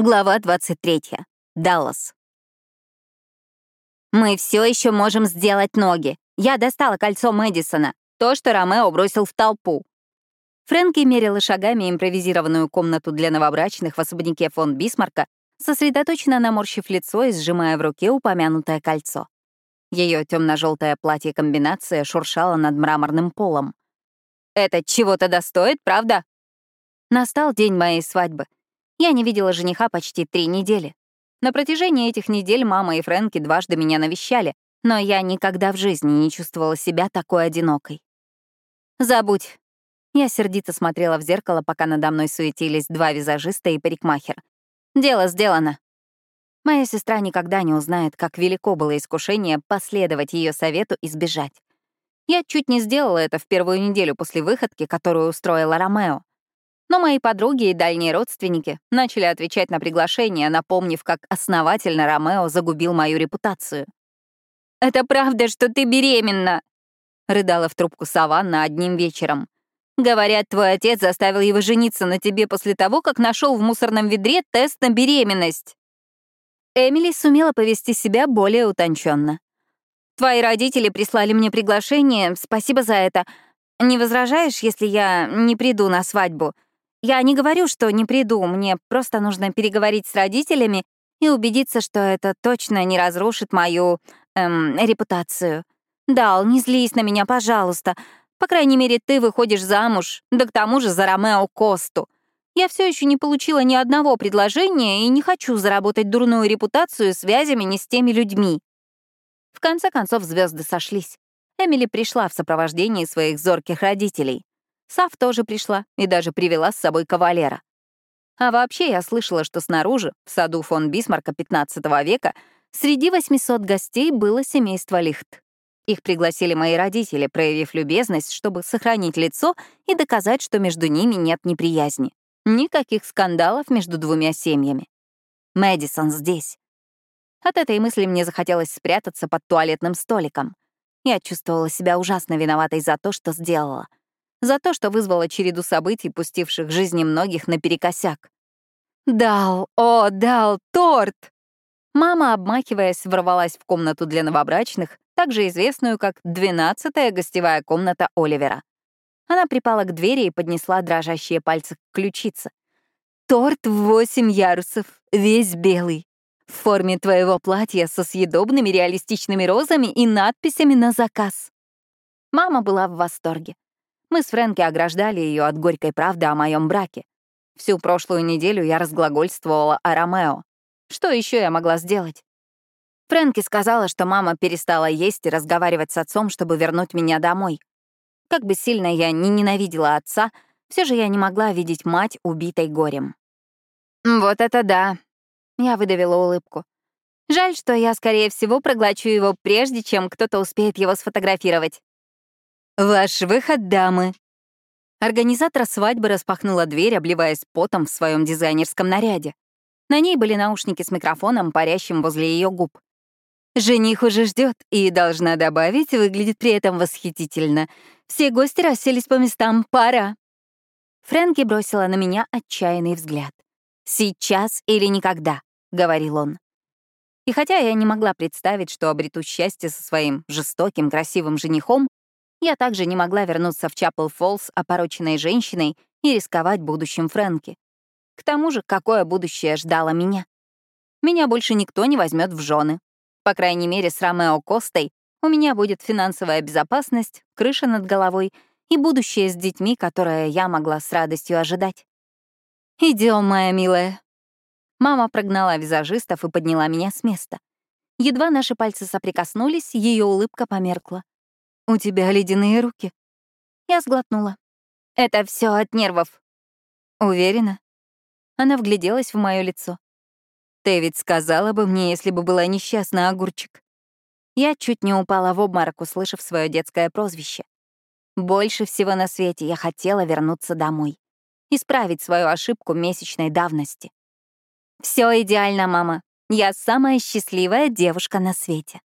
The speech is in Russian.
Глава 23. Даллас. Мы все еще можем сделать ноги. Я достала кольцо Мэдисона, то, что Ромео бросил в толпу. Фрэнки мерила шагами импровизированную комнату для новобрачных в особняке фон Бисмарка, сосредоточенно наморщив лицо и сжимая в руке упомянутое кольцо. Ее темно-желтое платье-комбинация шуршала над мраморным полом. «Это чего-то достоит, правда?» Настал день моей свадьбы — я не видела жениха почти три недели. На протяжении этих недель мама и Фрэнки дважды меня навещали, но я никогда в жизни не чувствовала себя такой одинокой. «Забудь». Я сердито смотрела в зеркало, пока надо мной суетились два визажиста и парикмахер. «Дело сделано». Моя сестра никогда не узнает, как велико было искушение последовать ее совету и сбежать. Я чуть не сделала это в первую неделю после выходки, которую устроила Ромео. Но мои подруги и дальние родственники начали отвечать на приглашение, напомнив, как основательно Ромео загубил мою репутацию. «Это правда, что ты беременна?» — рыдала в трубку Саванна одним вечером. «Говорят, твой отец заставил его жениться на тебе после того, как нашел в мусорном ведре тест на беременность». Эмили сумела повести себя более утонченно. «Твои родители прислали мне приглашение, спасибо за это. Не возражаешь, если я не приду на свадьбу?» Я не говорю, что не приду, мне просто нужно переговорить с родителями и убедиться, что это точно не разрушит мою эм, репутацию. Дал, не злись на меня, пожалуйста. По крайней мере, ты выходишь замуж, да к тому же за Ромео Косту. Я все еще не получила ни одного предложения и не хочу заработать дурную репутацию связями не с теми людьми. В конце концов, звезды сошлись. Эмили пришла в сопровождении своих зорких родителей. Сав тоже пришла и даже привела с собой кавалера. А вообще я слышала, что снаружи, в саду фон Бисмарка XV века, среди 800 гостей было семейство Лихт. Их пригласили мои родители, проявив любезность, чтобы сохранить лицо и доказать, что между ними нет неприязни. Никаких скандалов между двумя семьями. Мэдисон здесь. От этой мысли мне захотелось спрятаться под туалетным столиком. Я чувствовала себя ужасно виноватой за то, что сделала — за то, что вызвало череду событий, пустивших жизни многих наперекосяк. «Дал, о, дал, торт!» Мама, обмахиваясь, ворвалась в комнату для новобрачных, также известную как «двенадцатая гостевая комната Оливера». Она припала к двери и поднесла дрожащие пальцы к ключице. «Торт в восемь ярусов, весь белый, в форме твоего платья со съедобными реалистичными розами и надписями на заказ». Мама была в восторге. Мы с Фрэнки ограждали ее от горькой правды о моем браке. Всю прошлую неделю я разглагольствовала о Ромео. Что еще я могла сделать? Фрэнки сказала, что мама перестала есть и разговаривать с отцом, чтобы вернуть меня домой. Как бы сильно я ни ненавидела отца, все же я не могла видеть мать, убитой горем. «Вот это да!» — я выдавила улыбку. «Жаль, что я, скорее всего, проглочу его прежде, чем кто-то успеет его сфотографировать». «Ваш выход, дамы!» Организатор свадьбы распахнула дверь, обливаясь потом в своем дизайнерском наряде. На ней были наушники с микрофоном, парящим возле ее губ. Жених уже ждет, и, должна добавить, выглядит при этом восхитительно. Все гости расселись по местам, пора. Фрэнки бросила на меня отчаянный взгляд. «Сейчас или никогда», — говорил он. И хотя я не могла представить, что обрету счастье со своим жестоким, красивым женихом, я также не могла вернуться в Чапел-Фоллс опороченной женщиной и рисковать будущим Фрэнки. К тому же, какое будущее ждало меня? Меня больше никто не возьмет в жены. По крайней мере, с Ромео Костой у меня будет финансовая безопасность, крыша над головой и будущее с детьми, которое я могла с радостью ожидать. Идем, моя милая». Мама прогнала визажистов и подняла меня с места. Едва наши пальцы соприкоснулись, ее улыбка померкла. «У тебя ледяные руки». Я сглотнула. «Это все от нервов». «Уверена?» Она вгляделась в мое лицо. «Ты ведь сказала бы мне, если бы была несчастна, огурчик». Я чуть не упала в обморок, услышав свое детское прозвище. Больше всего на свете я хотела вернуться домой. Исправить свою ошибку месячной давности. Все идеально, мама. Я самая счастливая девушка на свете.